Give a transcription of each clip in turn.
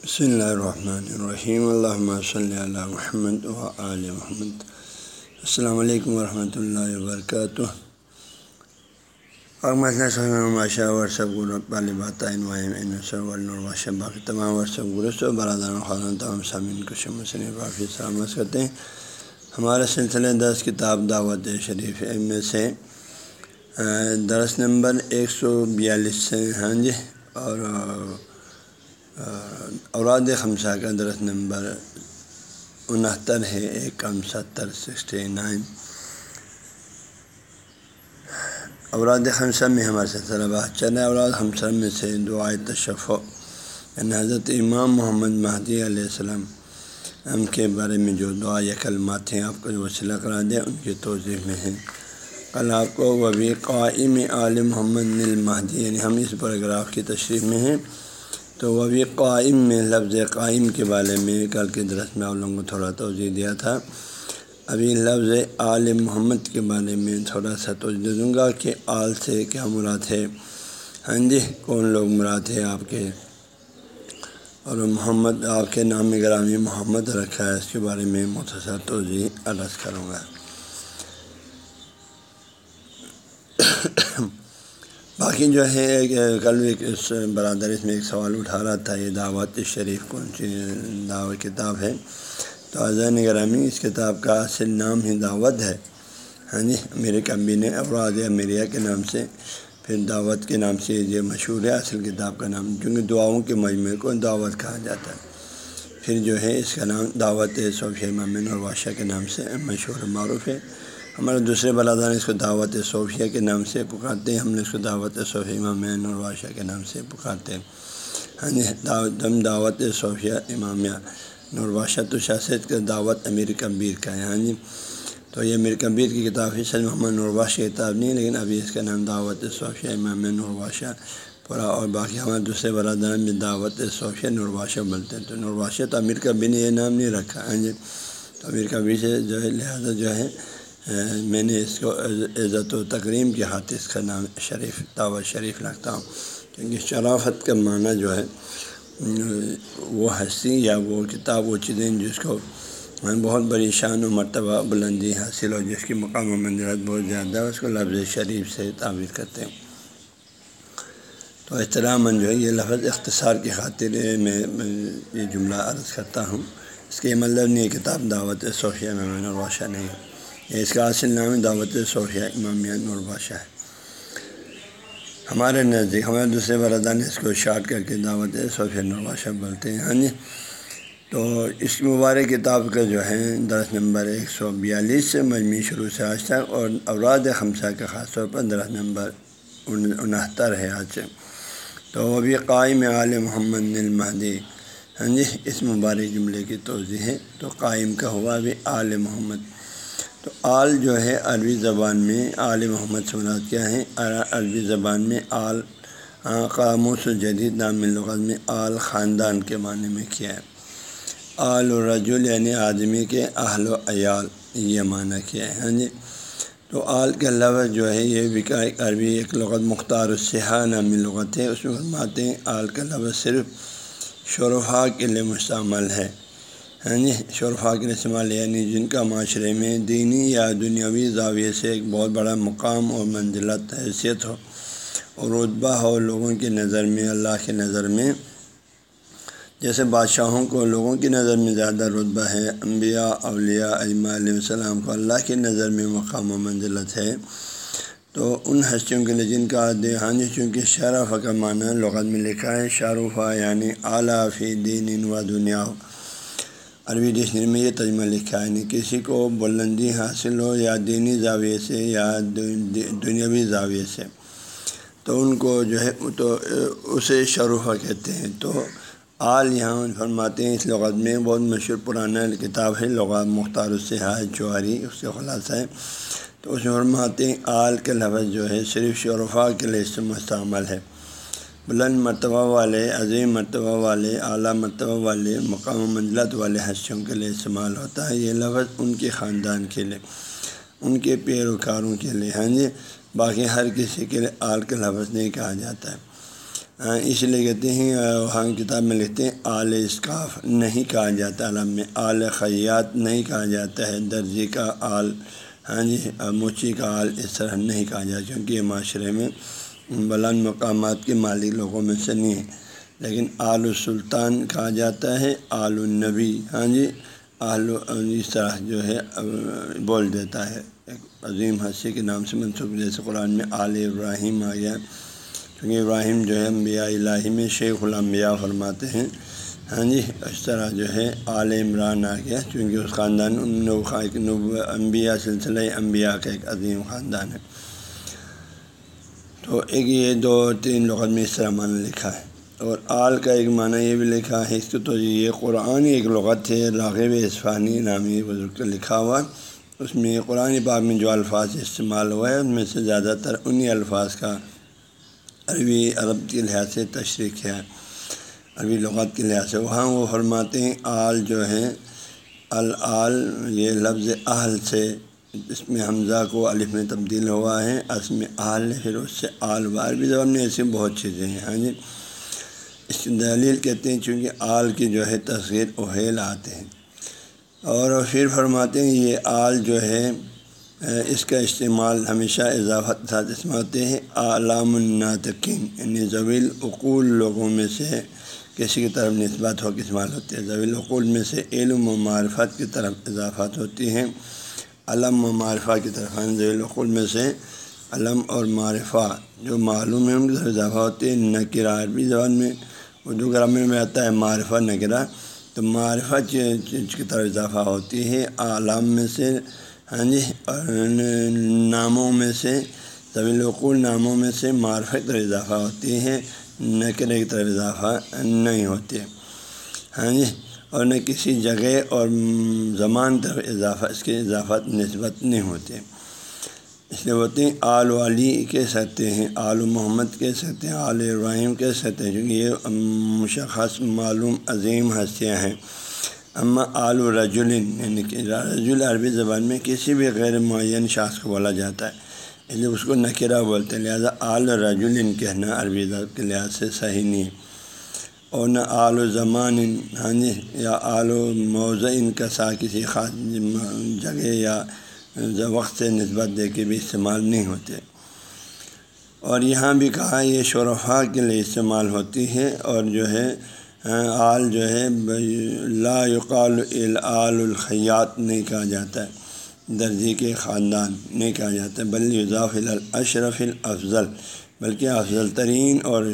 بسم اللہ الرحمن الرحیم اللہ صلی اللہ محمد و علیہ محمد السلام علیکم ورحمۃ اللہ وبرکاتہ اور ماشا ورثب گروپ طالبات باقی تمام ورثب گروس و برادر خان تمام سامعین کو شمسن کافی سلامت کرتے ہیں ہمارا سلسلہ دس کتاب دعوت شریف میں سے درس نمبر ایک سو بیالیس سے ہاں جی اور اوراد خمسہ کا درس نمبر انہتر ہے، ایک کم ستر، سکسٹی نائن۔ اوراد خمسہ میں ہمارے سلسلہ بات چلے اوراد خمسہ میں سے دعائے تشف یعنی حضرت امام محمد مہدی علیہ السلام ہم کے بارے میں جو دعا یا کلمات ہیں، آپ کو جو وسیلہ کرا دیں، ان کی توضیع میں ہیں۔ کل آپ کو وبی قائم عالم محمد المہدی یعنی ہم اس پیراگراف کی تشریف میں ہیں۔ تو وہ بھی قائم میں، لفظ قائم کے بارے میں کل کے درس میں آپ لوگوں کو تھوڑا توجہ دیا تھا۔ ابھی لفظ آل محمد کے بارے میں تھوڑا سا توجہ دوں گا کہ آل سے کیا مراد ہے۔ ہاں جی کون لوگ مراد ہے آپ کے؟ اور محمد، آپ کے نام گرامی محمد رکھا ہے، اس کے بارے میں مختصر توضیع عرض کروں گا۔ باقی جو ہے کل ایک اس برادر اس میں ایک سوال اٹھا رہا تھا، یہ دعوت شریف کون سی دعوت کتاب ہے؟ تو اذان گرامی اس کتاب کا اصل نام ہی دعوت ہے۔ ہاں جی میرے کمبی نے افراد امیریہ کے نام سے، پھر دعوت کے نام سے یہ مشہور ہے، اصل کتاب کا نام چونکہ دعاؤں کے مجموعے کو دعوت کہا جاتا ہے۔ پھر جو ہے، اس کا نام دعوت صوفیہ ممن اور بادشاہ کے نام سے مشہور معروف ہے۔ ہمارے دوسرے برادر اس کو دعوت صوفیہ کے نام سے پکارتے ہیں۔ ہم نے اس کو دعوت صوفیہ امامین اور بادشاہ کے نام سے پکارتے ہیں۔ ہاں جی دعوت ہم دعوت صوفیہ امامیہ نور بادشاہ تو شاست کا دعوت امیر کبیر کا ہے۔ ہاں جی تو یہ امیر کبیر کی کتاب ہے سر محمد نور بادشاہ کتاب نہیں لیکن ابھی اس کا نام دعوت صوفیہ امام نور بادشاہ پورا اور باقی ہمارے دوسرے برادران میں دعوت صوفیہ نور بادشاہ بولتے ہیں۔ تو نور بادشاہ تو امیر کبیر نے یہ نام نہیں رکھا۔ ہاں جی تو امیر کبیر سے جو ہے، لہٰذا جو ہے میں نے اس کو عزت و تقریم کے ہاتھ اس کا نام شریف، دعوت شریف رکھتا ہوں۔ کیونکہ شرافت کا معنی جو ہے، وہ ہستی یا وہ کتاب و چیزیں جس کو بہت بڑی شان و مرتبہ بلندی حاصل ہو جس کی مقام و منظرت بہت زیادہ ہے، اس کو لفظ شریف سے تعبیر کرتے ہیں تو احترام جو ہے، یہ لفظ اختصار کی خاطر میں یہ جملہ عرض کرتا ہوں۔ اس کے مطلب نہیں کتاب دعوت صوفیہ میں روشہ نہیں ہے اس کا اصل نام دعوت صوفیہ امامیہ نور بادشاہ ہے ہمارے نزدیک، ہمارے دوسرے برادان اس کو شارٹ کر کے دعوت صوفیہ نور بادشاہ بولتے ہیں ہاں جی؟ تو اس مبارک کتاب کا جو ہے، درس نمبر ایک سو بیالیس سے مجموعی شروع سے آج تک، اور اوراد خمسہ کا خاص طور پر درس نمبر انہتر ہے آج۔ سے تو وہ بھی قائم عال محمد المہدی۔ ہاں جی؟ اس مبارک جملے کی توضیع ہے۔ تو قائم کا ہوا بھی آل محمد۔ تو آل جو ہے عربی زبان میں آل محمد سمرات کیا ہے؟ عربی زبان میں آل قاموس و جدید نام لغت میں آل خاندان کے معنی میں کیا ہے؟ آل و رجول یعنی آدمی کے اہل و عیال، یہ معنی کیا ہے ہاں جی؟ تو آل کے لفظ جو ہے یہ بھی عربی ایک لغت مختار الصحا نامی لغت ہے، اس میں فرماتے ہیں آل کا لفظ صرف شرفا کے لیے مستعمل ہے۔ یعنی ہاں جی شرفا کے استعمال یعنی جن کا معاشرے میں دینی یا دنیاوی زاویے سے ایک بہت بڑا مقام اور منزلت، حیثیت ہو اور رتبہ ہو لوگوں کی نظر میں، اللہ کی نظر میں۔ جیسے بادشاہوں کو لوگوں کی نظر میں زیادہ رتبہ ہے، انبیاء، اولیاء علماء علیہ السلام کو اللہ کی نظر میں مقام و منزلت ہے۔ تو ان ہستیوں کے لیے جن کا ہاں جی چونکہ شرف کا معنی لغت میں لکھا ہے شارفہ یعنی اعلیٰ فی دین و دنیا۔ عربی ڈکشنری میں یہ ترجمہ لکھا ہے یعنی کسی کو بلندی حاصل ہو یا دینی زاویے سے یا دنیاوی زاویے سے تو ان کو جو ہے تو اسے شروفہ کہتے ہیں تو آل یہاں فرماتے ہیں اس لغت میں بہت مشہور پرانا کتاب ہے لغات مختار الصحاظ جوہری اس کے خلاصہ ہے تو اس میں فرماتے ہیں آل کے لفظ جو ہے صرف شرفا کے لیے مستعمل ہے بلند مرتبہ والے، عظیم مرتبہ والے، اعلیٰ مرتبہ والے، مقام و منزلت والے ہستیوں کے لیے استعمال ہوتا ہے۔ یہ لفظ ان کے خاندان کے لیے، ان کے پیروکاروں کے لیے ہاں جی؟ باقی ہر کسی کے لیے آل کا لفظ نہیں کہا جاتا ہے۔ ہاں، اس لیے کہتے ہیں، وہاں کتاب میں لکھتے ہیں، آل اسکاف نہیں کہا جاتا، عالم میں آل خیات نہیں کہا جاتا ہے درجی کا آل ہاں جی؟ موچی کا آل اس طرح نہیں کہا جاتا، کیونکہ یہ معاشرے میں بلند مقامات کے مالک لوگوں میں سے نہیں ہے لیکن آل السلطان کہا جاتا ہے، آل النبی۔ ہاں جی آل اس طرح جو ہے بول دیتا ہے۔ ایک عظیم حسی کے نام سے منسوخ جیسے قرآن میں آل ابراہیم آ گیا۔ کیونکہ ابراہیم جو ہے، انبیاء الہی میں شیخ الانبیاء فرماتے ہیں۔ ہاں جی اس طرح جو ہے، آل عمران آ گیا۔ چونکہ اس خاندان انبیاء سلسلہ انبیاء کا ایک عظیم خاندان ہے۔ تو ایک یہ دو تین لغت میں اس طرح معنی لکھا ہے۔ اور آل کا ایک معنی یہ بھی لکھا ہے اس کو تو جی یہ قرآن ایک لغت ہے، راغب اسفانی نامی بزرگ کا لکھا ہوا۔ اس میں قرآن پاک میں جو الفاظ استعمال ہوا ہے، ان میں سے زیادہ تر انہی الفاظ کا عربی عرب کے لحاظ سے تشریح کیا ہے۔ عربی لغات کے لحاظ سے۔ وہاں وہ فرماتے ہیں، آل جو ہے العال یہ لفظ اہل سے اس میں حمزہ کو الف میں تبدیل ہوا ہے، اس میں آل پھر اس سے آل بار بھی زبان میں ایسی بہت چیزیں ہیں۔ ہاں جی؟ اس کی دلیل کہتے ہیں چونکہ آل کی جو ہے تصغیر اوہیل آتے ہیں۔ اور پھر فرماتے ہیں یہ آل جو ہے، اس کا استعمال ہمیشہ اضافت ساتھ استعمال ہوتے ہیں۔ علام الناطقین یعنی زویل اقول لوگوں میں سے کسی کی طرف نسبت ہو کے استعمال ہوتے ہیں۔ زویل اقول میں سے علم و معرفت کی طرف اضافات ہوتی ہیں۔ علم و معرفہ کی طرف ہاں ضویل اقول میں سے علم اور معرفہ جو معلوم ہے، ان کی طرف اضافہ ہوتے ہیں نکرا عربی زبان میں اردو گرامر میں آتا ہے معرفہ نکرا تو معرفہ چیز کی طرف اضافہ ہوتی ہے۔ عالم میں سے ہاں جی اور ناموں میں سے طویل وقول ناموں میں سے معرفت طرف اضافہ ہوتی ہے۔ نہ کی طرف اضافہ نہیں ہوتی۔ ہاں جی اور نہ کسی جگہ اور زمان طرف اضافہ، اس کے اضافات نسبت نہیں ہوتے۔ اس لیے ہوتے ہیں آل علی کہہ سکتے ہیں، آل محمد کہہ سکتے ہیں، آل ابراہیم کہہ سکتے ہیں کیونکہ یہ مشخص، معلوم، عظیم ہستیاں ہیں۔ اما آل و یعنی کہ رجول عربی زبان میں کسی بھی غیر معین شخص کو بولا جاتا ہے، اس لیے اس کو نکرہ بولتے ہیں، لہٰذا آل رجول کہنا عربی کے لحاظ سے صحیح نہیں ہے۔ اور نہ آل و زمان ہاں جی یا آل و موضع کا سا کسی خاص جگہ یا وقت سے نسبت دے کے بھی استعمال نہیں ہوتے۔ اور یہاں بھی کہا یہ شرفا کے لیے استعمال ہوتی ہے اور جو ہے، آل جو ہے، لا يقال العال الخیات نہیں کہا جاتا ہے درجی کے خاندان نہیں کہا جاتا ہے بل اضاف الاشرف الافضل۔ بلکہ افضل ترین اور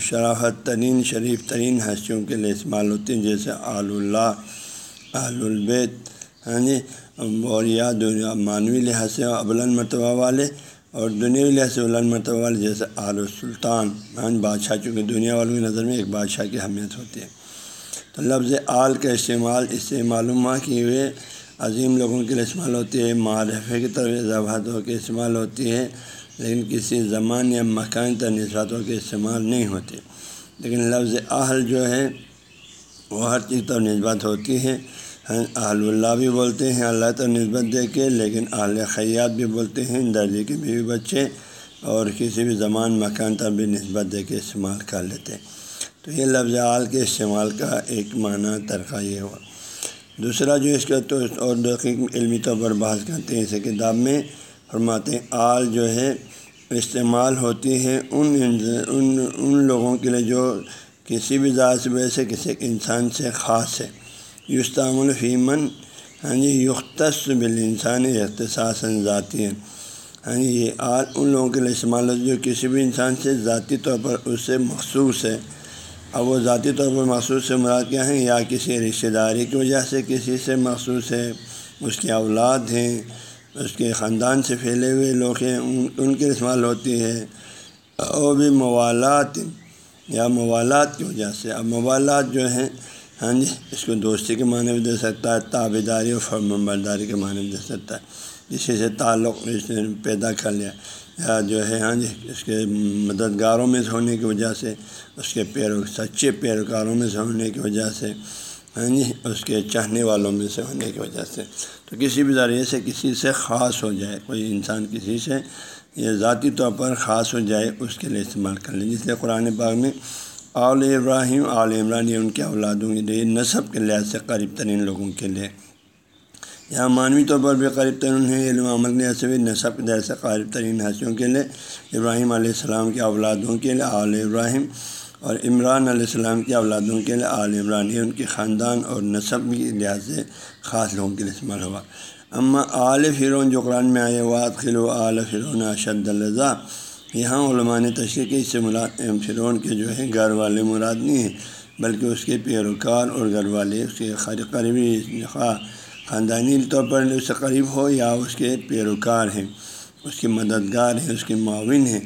شرافت ترین، شریف ترین ہستیوں کے لیے استعمال ہوتے ہیں، جیسے آل اللہ، آل البیت ہاں جی اور یا دنیا معنوی لحاظ سے ابلن مرتبہ والے اور دنیا لحاظ سے علن مرتبہ والے، جیسے آل السلطان ہاں جی، بادشاہ، چونکہ دنیا والوں کی نظر میں ایک بادشاہ کی اہمیت ہوتی ہے۔ تو لفظ آل کا استعمال اس سے معلوم ہوا کہ وہ عظیم لوگوں کے لیے استعمال ہوتی ہے، معرفے کی طرف اضافات کے استعمال ہوتی ہے۔ لیکن کسی زمان یا مکان تر نسباتوں کے استعمال نہیں ہوتے۔ لیکن لفظ اہل جو ہے، وہ ہر چیز طرف نسبت ہوتی ہے۔ ہاں، اہل اللہ بھی بولتے ہیں، اللہ تو نسبت دے کے، لیکن اہل خیات بھی بولتے ہیں، درجے کے بیوی بچے اور کسی بھی زمان، مکان تک بھی نسبت دے کے استعمال کر لیتے۔ ہیں تو یہ لفظ آل کے استعمال کا ایک معنی ترقہ یہ ہوا۔ دوسرا جو اس کا تو اور علمی طور پر بحث کرتے ہیں، اس کتاب میں فرماتے ہیں، آل جو ہے، استعمال ہوتی ہے ان ان ان لوگوں کے لیے جو کسی بھی ذات سے ویسے کسی انسان سے خاص ہے۔ یوستعم الفیمن ہاں جی یختص بال انسان اختصاص ذاتی ہے ہاں جی یہ آل ان لوگوں کے لیے استعمال جو کسی بھی انسان سے ذاتی طور پر اس سے مخصوص ہے۔ اب وہ ذاتی طور پر مخصوص سے مراد کیا ہیں؟ یا کسی رشتہ داری کی وجہ سے کسی سے مخصوص ہے، اس کی اولاد ہیں۔ اس کے خاندان سے پھیلے ہوئے لوگ ہیں، ان ان کے استعمال ہوتی ہے اور بھی موالات، یا موالات کی وجہ سے۔ اب موالات جو ہیں ہاں جی اس کو دوستی کے معنی بھی دے سکتا ہے تابے داری اور فرم برداری کے معنی بھی دے سکتا ہے۔ جسی سے تعلق اس نے پیدا کر لیا۔ یا جو ہے ہاں جی اس کے مددگاروں میں سے ہونے کی وجہ سے، اس کے پیرو، سچے پیروکاروں میں سے ہونے کی وجہ سے۔ ہاں جی اس کے چاہنے والوں میں سے ہونے کی وجہ سے۔ تو کسی بھی ذریعے سے کسی سے خاص ہو جائے، کوئی انسان کسی سے یہ ذاتی طور پر خاص ہو جائے، اس کے لیے استعمال کر لیں۔ جس لیے قرآن باغ میں آل ابراہیم، آل عمران، یہ ان کے اولادوں کے لیے نصب کے لحاظ سے قریب ترین لوگوں کے لیے۔ یہاں معنوی طور پر بھی قریب ترین ہیں، علم عمل کے لحاظ سے بھی نصب کے لحاظ سے قریب ترین حسیوں کے لیے۔ ابراہیم علیہ السلام کے اولادوں کے لیے، آل ابراہیم اور عمران علیہ السلام کے اولادوں کے لیے آل عمران، یہ ان کے خاندان اور نصب کے لحاظ سے خاص لوگوں کے لیے استعمال ہوا۔ اما آل فرون جو قرآن میں آئے واد خلو آل فرون اشد الضا یہاں علماء نے تشریح کی، اس سے مراد فرعون کے جو ہے گھر والے مراد نہیں ہیں، بلکہ اس کے پیروکار اور گھر والے، اس کے قریبی خاندانی طور پر اس سے قریب ہو یا اس کے پیروکار ہیں، اس کے مددگار ہیں، اس کے معاون ہیں۔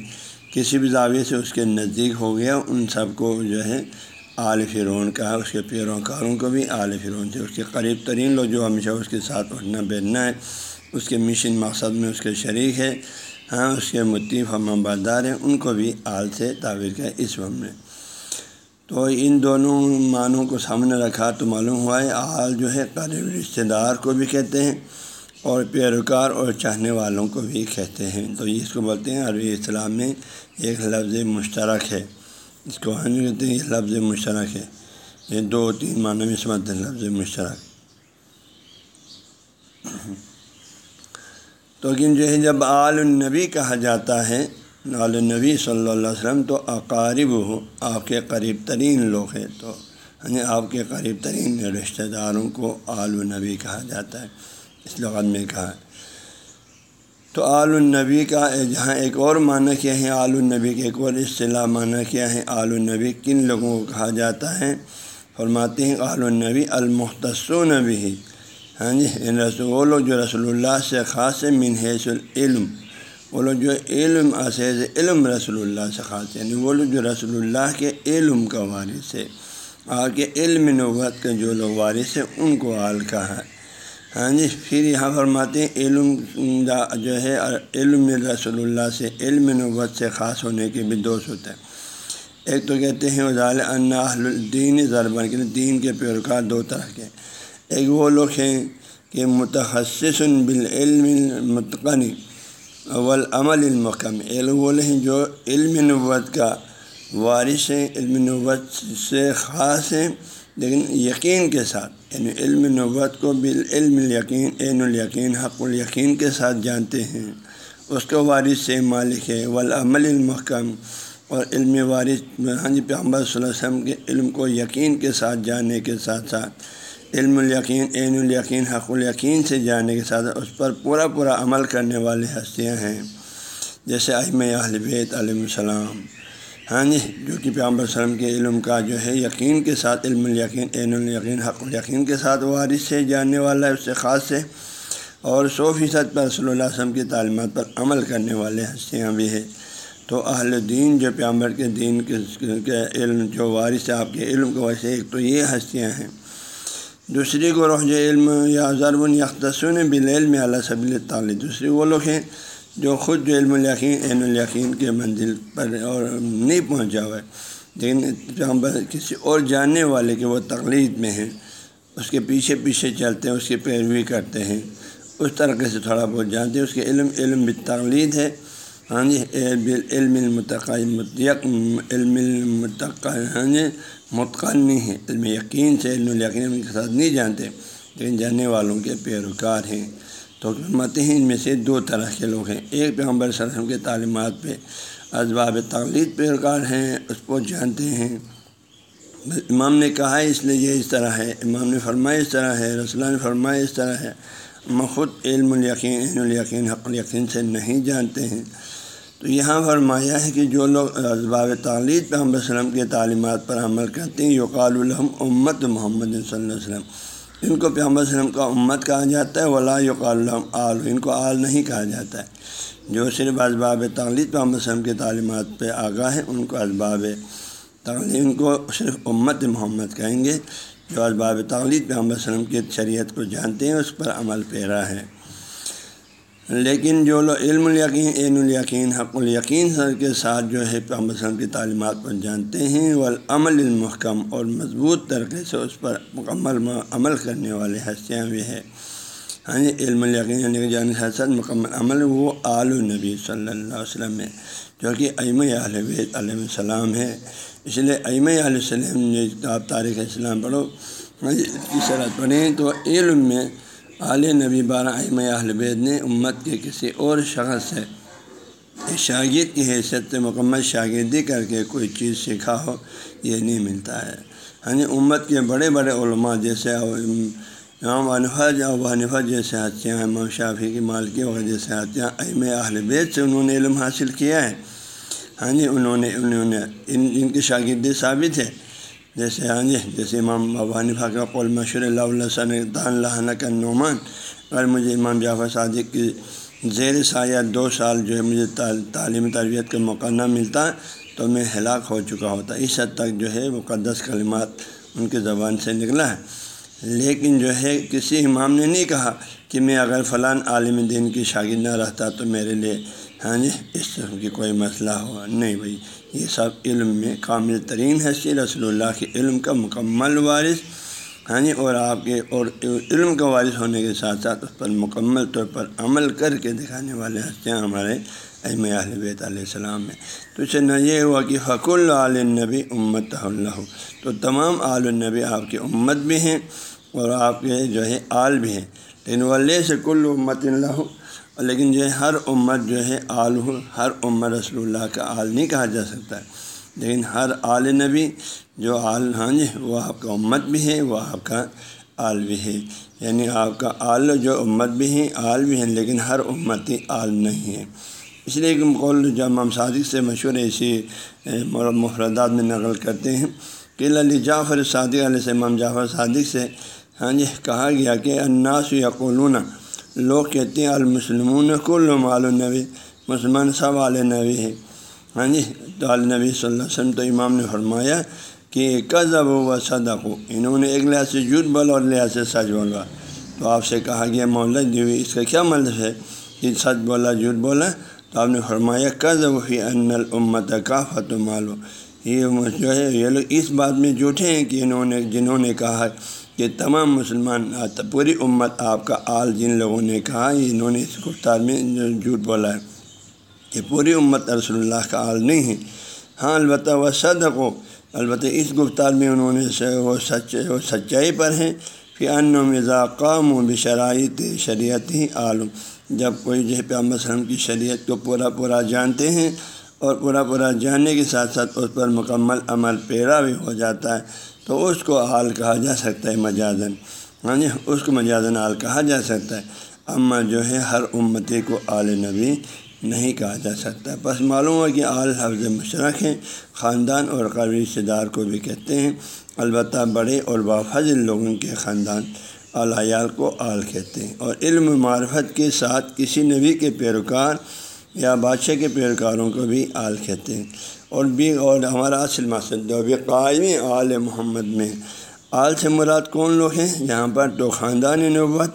کسی بھی زاویے سے اس کے نزدیک ہو گیا، ان سب کو جو ہے آل فرون کہا اس کے پیروکاروں کو بھی آل فرون سے، اس کے قریب ترین لوگ جو ہمیشہ اس کے ساتھ اٹھنا بیٹھنا ہے، اس کے مشن مقصد میں اس کے شریک ہے ہاں اس کے متیف ہم بردار ہیں، ان کو بھی آل سے تعبیر کیا اس وقت میں۔ تو ان دونوں معنوں کو سامنے رکھا تو معلوم ہوا ہے، آل جو ہے قریب رشتہ دار کو بھی کہتے ہیں۔ اور پیروکار اور چاہنے والوں کو بھی کہتے ہیں۔ تو یہ اس کو بولتے ہیں عربی اسلام میں ایک لفظ مشترک ہے۔ اس کو ہم کہتے ہیں یہ لفظ مشترک ہے۔ یہ دو تین معنوں میں سمجھتے ہیں لفظ مشترک۔ تو لیکن جو ہے جب آل النبی کہا جاتا ہے، آل النبی صلی اللہ علیہ وسلم تو اقارب ہو، آپ کے قریب ترین لوگ ہیں۔ تو یعنی آپ کے قریب ترین رشتہ داروں کو آل النبی کہا جاتا ہے۔ اس لغت میں کہا ہے۔ تو آل النبی کا جہاں ایک اور معنی کیا ہے، آل النبی کے ایک اور اصطلاح معنی کیا ہے، آل النبی کن لوگوں کو کہا جاتا ہے؟ فرماتے ہیں آل النبی المختص نبی ہاں جی یعنی رسول وہ لوگ جو رسول اللہ سے خاص منحص العلم۔ وہ لوگ جو علم اسیز علم رسول اللہ سے خاص یعنی وہ لوگ جو رسول اللہ کے علم کا وارث ہے آ کے علم نوت کے جو لوگ وارث ہیں، ان کو آل کہا ہے۔ ہاں جی پھر یہاں فرماتے ہیں، علم جو ہے، علم رسول اللہ سے، علم نوت سے خاص ہونے کے بھی دوست ہوتا ہے ایک تو کہتے ہیں، وزال الدین ضربن کے دین کے پیروکار دو طرح کے۔ ایک وہ لوگ ہیں کہ متخصص بالعلم المتقن والعمل المحکم علم وہ ہیں جو علم نوت کا وارث ہیں، علم نوت سے خاص ہیں۔ لیکن یقین کے ساتھ یعنی علم نوت کو بالعلم الیقین، عین الیقین، حق الیقین کے ساتھ جانتے ہیں۔ اس کو وارث سے مالک ہے، والعمل المحکم۔ اور علم وارث ہاں جی صلی اللہ علیہ وسلم کے علم کو یقین کے ساتھ جاننے کے ساتھ ساتھ، علم الیقین، عین الیقین، حق الیقین سے جاننے کے ساتھ اس پر پورا پورا عمل کرنے والی ہستیاں ہیں، جیسے اہم اہل بیت علیہ السلام۔ ہاں جی جو کہ پیامبر وسلم کے علم کا جو ہے یقین کے ساتھ، علم الیقین، عین الیقین، حق الیقین کے ساتھ وارث سے جاننے والا ہے، اس سے خاص سے اور سو فیصد پر رسول اللہ وسلم کی تعلیمات پر عمل کرنے والے ہستیاں بھی ہیں۔ تو اہل دین جو پیامبر کے دین کے علم، جو وارث ہے، آپ کے علم کو ویسے ایک تو یہ ہستیاں ہیں۔ دوسری کو رخ علم یا ضرب یکسن بالعلم اعلیٰ سبیل تعلیم دوسری وہ لوگ ہیں جو خود جو علم الیقین، عین الیقین کے منزل پر اور نہیں پہنچا ہوا ہے، لیکن پر کسی اور جاننے والے کے وہ تقلید میں ہیں، اس کے پیچھے پیچھے چلتے ہیں، اس کی پیروی کرتے ہیں، اس طریقے سے تھوڑا بہت جانتے ہیں، اس کے علم علم تقلید ہے۔ ہاں جی علم المتقیق علم المتق ہاں جی متقن نہیں ہے علم یقین سے، علم الیقین کے ساتھ نہیں جانتے، لیکن جاننے والوں کے پیروکار ہیں۔ تو ہیں ان میں سے دو طرح کے لوگ ہیں۔ ایک پیغمبر صلی اللہ علیہ وسلم کے تعلیمات پہ اسباب تقلید پیروکار ہیں، اس کو جانتے ہیں۔ امام نے کہا ہے اس لیے یہ اس طرح ہے۔ امام نے فرمایا اس طرح ہے رسول نے فرمایا اس طرح ہے۔ میں خود علم الیقین علم الیقین، حق الیقین سے نہیں جانتے ہیں۔ تو یہاں فرمایا ہے کہ جو لوگ اسباب تعلید پہ محمد وسلم کے تعلیمات پر عمل کرتے ہیں، یقال الحم امت محمد صلی اللہ علیہ وسلم۔ ان کو پیغمبر وسلم کا امت کہا جاتا ہے، ولا یقالم آل، ان کو آل نہیں کہا جاتا ہے۔ جو صرف اسباب تعلید پہ وسلم کے تعلیمات پہ آگاہ ہیں، ان کو اسباب تعلیم ان کو صرف امت محمد کہیں گے۔ جو اسباب تعلید پہ وسلم کی شریعت کو جانتے ہیں، اس پر عمل پیرا ہے۔ لیکن جو لوگ علم الیقین عین الیقین، حق الیقین سر کے ساتھ جو ہے وسلم کی تعلیمات پر جانتے ہیں وہ عمل المحکم اور مضبوط طریقے سے اس پر مکمل عمل کرنے والے ہستیاں بھی ہے ہاں جی، علم الیقین یعنی جان حسد مکمل عمل، وہ آل النبی صلی اللہ علیہ وسلم ہے جو کہ ایم بیت علیہ السلام ہے اس لیے ایم علیہ السلام نے آپ تاریخ اسلام پڑھو ہاں جی شرط پڑھیں تو علم میں علیہ نبی بارہ ایم بیت نے امت کے کسی اور شخص سے شاگرد کی حیثیت سے مکمل شاگردی کر کے کوئی چیز سیکھا ہو، یہ نہیں ملتا ہے۔ ہاں جی امت کے بڑے بڑے علماء جیسے امام انفاظ ونفا جیسے ہتھیاں امام شافی کی مالکی وغیرہ جیسے ہتھیاں ایم اہل بیت سے انہوں نے علم حاصل کیا ہے۔ ہاں جی انہوں نے انہوں نے، ان ان کی شاگردی ثابت ہے۔ جیسے ہاں جی جیسے امام ابو حنیفہ کا قول مشہور اللہ علیہ دان اللہ کا نعمان اگر مجھے امام جعفر صادق کی زیر سایہ دو سال جو ہے مجھے تعلیم تربیت کا موقع نہ ملتا تو میں ہلاک ہو چکا ہوتا۔ اس حد تک جو ہے مقدس کلمات ان کی زبان سے نکلا ہے۔ لیکن جو ہے کسی امام نے نہیں کہا کہ میں اگر فلاں عالم دین کی شاگرد نہ رہتا تو میرے لیے ہاں جی اس طرح کی کوئی مسئلہ ہوا نہیں بھائی۔ یہ سب علم میں کامل ترین حیثیت رسول اللہ کے علم کا مکمل وارث ہاں جی اور آپ کے اور علم کا وارث ہونے کے ساتھ ساتھ اس پر مکمل طور پر عمل کر کے دکھانے والے ہستیاں ہمارے اہم اہل بیت علیہ السلام میں تو اسے نہ یہ ہوا کہ فق النبی امت اللہ، تو تمام عال النبی آپ کی امت بھی ہیں اور آپ کے جو ہے آل بھی ہیں۔ لیکن ولے سے کل امت اللہ لیکن جو ہے ہر امت جو ہے آل ہو، ہر امت رسول اللہ کا آل نہیں کہا جا سکتا۔ ہے لیکن ہر آل نبی جو آل ہاں جی وہ آپ کا امت بھی ہے، وہ آپ کا آل بھی ہے۔ یعنی آپ کا آل جو امت بھی ہیں آل بھی ہیں لیکن ہر امتی آل نہیں ہے۔ اس لیے کہ قول جو امام صادق سے مشہور ایسی مفردات میں نقل کرتے ہیں کہ علی جعفر صادق علیہ سے امام جعفر صادق سے ہاں جی کہا گیا کہ اناس یقولون لوگ کہتے ہیں المسلمون کل مال النبی، مسلمان سب عال نبی ہے ہاں جی تو نبی صلی اللہ علیہ وسلم تو امام نے فرمایا کہ قزب و صدق انہوں نے ایک لحاظ سے جھوٹ بولا اور لحاظ سے سچ بولا۔ تو آپ سے کہا گیا مولت جو اس کا کیا مطلب ہے؟ کہ سچ بولا، جھوٹ بولا۔ تو آپ نے فرمایا قزب فی ان الامت کا فتو مالو۔ یہ جو ہے، یہ لوگ اس بات میں جھوٹے ہیں کہ انہوں نے، جنہوں نے کہا کہ تمام مسلمان پوری امت آپ کا آل جن لوگوں نے کہا انہوں نے اس گفتار میں جھوٹ بولا ہے۔ کہ پوری امت رسول اللہ کا آل نہیں ہے۔ ہاں البتہ وہ صدق ہو۔ البتہ اس گفتار میں انہوں نے وہ سچ، وہ سچائی پر ہیں۔ کہ ان مزا قام و بشرائط شریعت ہی عالم۔ جب کوئی جو ہے پیام وسلم کی شریعت کو پورا پورا جانتے ہیں اور پورا پورا جاننے کے ساتھ ساتھ اس پر مکمل عمل پیرا بھی ہو جاتا ہے۔ تو اس کو آل کہا جا سکتا ہے مجازن ہاں جی اس کو مجازن آل کہا جا سکتا ہے۔ اما جو ہے، ہر امتی کو آل نبی نہیں کہا جا سکتا۔ بس معلوم ہو کہ آل حفظ مشرق ہیں، خاندان اور قبری رشتے دار کو بھی کہتے ہیں۔ البتہ بڑے اور بافضل لوگوں کے خاندان العیال کو آل کہتے ہیں۔ اور علم معرفت کے ساتھ کسی نبی کے پیروکار یا بادشاہ کے پیروکاروں کو بھی آل کہتے ہیں۔ اور بھی، اور ہمارا اصل مقصد جو بھی قائم آل محمد میں۔ آل سے مراد کون لوگ ہیں؟ یہاں پر تو خاندان نبوت۔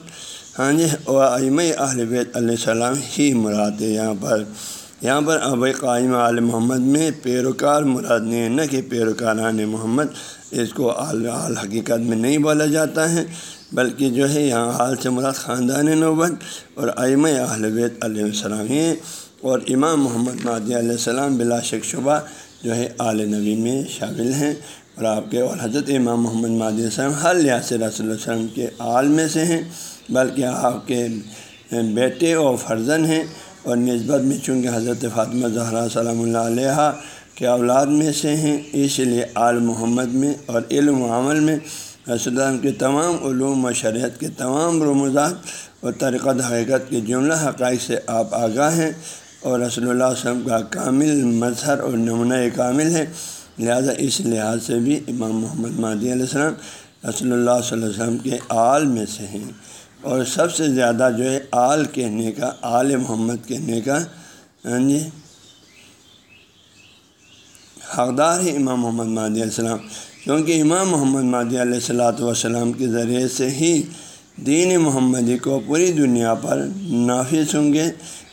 ہاں جی ام اہل بیت علیہ السلام ہی مراد ہے یہاں پر۔ یہاں پر اب قائم عال محمد میں پیروکار مراد نہیں ہے، نہ کہ پیروکاران محمد۔ اس کو آل حقیقت میں نہیں بولا جاتا ہے۔ بلکہ جو ہے یہاں حال سے مراد خاندان نوبت اور ائم اہل بیت علیہ السلام ہی اور امام محمد مادی علیہ السلام بلا شک شبہ جو ہے آل نبی میں شامل ہیں اور آپ کے اور حضرت امام محمد مادی السلام ہر لحاظ سے رسول اللہ وسلم کے آل میں سے ہیں، بلکہ آپ کے بیٹے اور فرزن ہیں اور نسبت میں چونکہ حضرت فاطمہ زہرا صلی اللہ علیہ کے اولاد میں سے ہیں، اس لیے آل محمد میں اور علم و عمل میں رسول اللہ کے تمام علوم و شریعت کے تمام رموزات اور طریقت حقیقت کے جملہ حقائق سے آپ آگاہ ہیں اور رسول اللہ علیہ وسلم کا کامل مظہر اور نمونہ کامل ہے۔ لہذا اس لحاظ سے بھی امام محمد مادی علیہ السلام رسول اللہ صلی اللہ علیہ وسلم کے آل میں سے ہیں۔ اور سب سے زیادہ جو ہے آل کہنے کا، آل محمد کہنے کا ہاں جی حقدار ہے امام محمد مادی علیہ السلام۔ کیونکہ امام محمد مادی علیہ السلاۃ والسلام کے ذریعے سے ہی دین محمدی کو پوری دنیا پر نافذ ہوں گے۔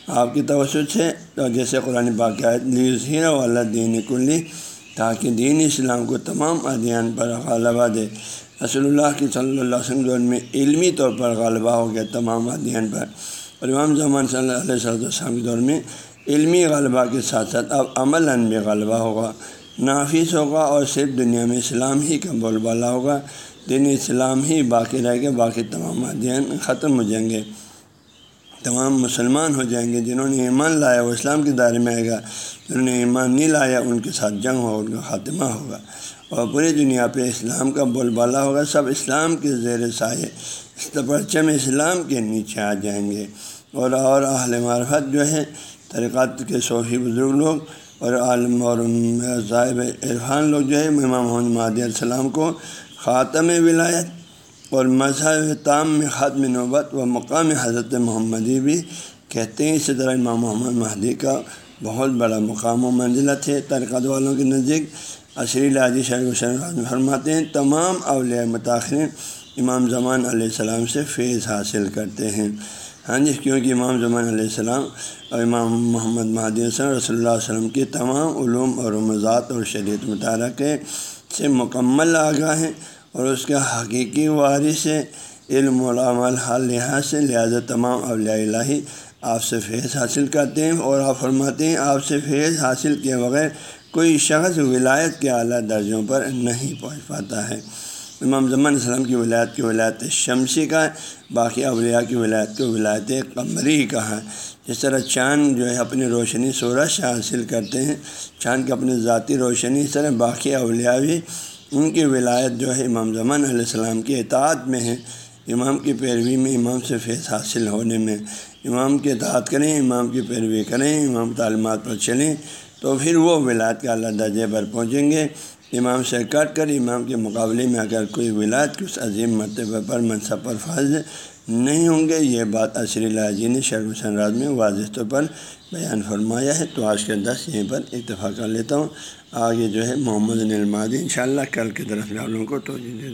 آپ کی توسط سے تو جیسے قرآن باقاعد لیزیر والا دین کلی تاکہ دین اسلام کو تمام ادیان پر غالبہ دے۔ رسول اللہ کی صلی اللہ علیہ وسلم دور میں علمی طور پر غالبہ ہو گیا تمام ادیان پر۔ اور امام زمان صلی اللہ علیہ وسلم کے دور میں علمی غلبہ کے ساتھ ساتھ اب عمل بھی غلبہ ہوگا۔ نافذ ہوگا اور صرف دنیا میں اسلام ہی کا بول بالا ہوگا۔ دین اسلام ہی باقی رہے گا باقی تمام ادین ختم ہو جائیں گے۔ تمام مسلمان ہو جائیں گے جنہوں نے ایمان لایا، وہ اسلام کے دائرے میں آئے گا۔ جنہوں نے ایمان نہیں لایا، ان کے ساتھ جنگ ہوگا، ان کا خاتمہ ہوگا۔ اور پوری دنیا پہ اسلام کا بول بالا ہوگا۔ سب اسلام کے زیر سائے پرچم اسلام کے نیچے آ جائیں گے۔ اور اور اہل معرفت جو ہے طریقات کے صوفی بزرگ لوگ اور عالم اور ذائب عرفان لوگ جو ہے امام محمد مہدی علیہ السلام کو خاتم ولایت اور مذہب تام میں ختم نوبت و مقام حضرت محمدی بھی کہتے ہیں۔ اسی طرح امام محمد مہدی کا بہت بڑا مقام و منزلت ہے ترکت والوں کے نزدیک عصری لاجی شریف شرف فرماتے ہیں، تمام اولیاء متاثر امام زمان علیہ السلام سے فیض حاصل کرتے ہیں۔ ہاں جی کیونکہ امام زمان علیہ السلام اور امام محمد مہدی السلام، رسول اللہ علیہ وسلم کے تمام علوم اور رمضات اور شریعت متحرکے سے مکمل آگاہ ہیں اور اس کا حقیقی وارث ہے علم العمل حال لحاظ سے لہٰذا تمام اولیاء الہی آپ سے فیض حاصل کرتے ہیں اور آپ فرماتے ہیں آپ سے فیض حاصل کیے بغیر کوئی شخص ولایت کے اعلیٰ درجوں پر نہیں پہنچ پاتا ہے۔ امام زمان السلام کی ولایت کی ولایت شمسی کا ہے، باقی اولیاء کی ولایت کی ولایت قمری کا ہے۔ جس طرح چاند جو ہے اپنی روشنی سورج سے حاصل کرتے ہیں، چاند کی اپنی ذاتی روشنی، اس طرح باقی اولیاء بھی ان کی ولایت جو ہے امام زمان علیہ السلام کی اطاعت میں ہے امام کی پیروی میں امام سے فیض حاصل ہونے میں۔ امام کی اطاعت کریں، امام کی پیروی کریں، امام تعلیمات پر چلیں تو پھر وہ ولایت کے اعلیٰ درجے پر پہنچیں گے۔ امام سے کٹ کر امام کے مقابلے میں اگر کوئی ولاد کے اس عظیم مرتبہ پر منصب پر فاض نہیں ہوں گے، یہ بات عصری لاجی نے شرم سنراج میں واضح طور پر بیان فرمایا ہے۔ تو آج کے دس یہیں پر اتفاق کر لیتا ہوں۔ آگے جو ہے محمد نلمادی ان شاء اللہ کل کی طرف والوں کو توجہ دے دوں۔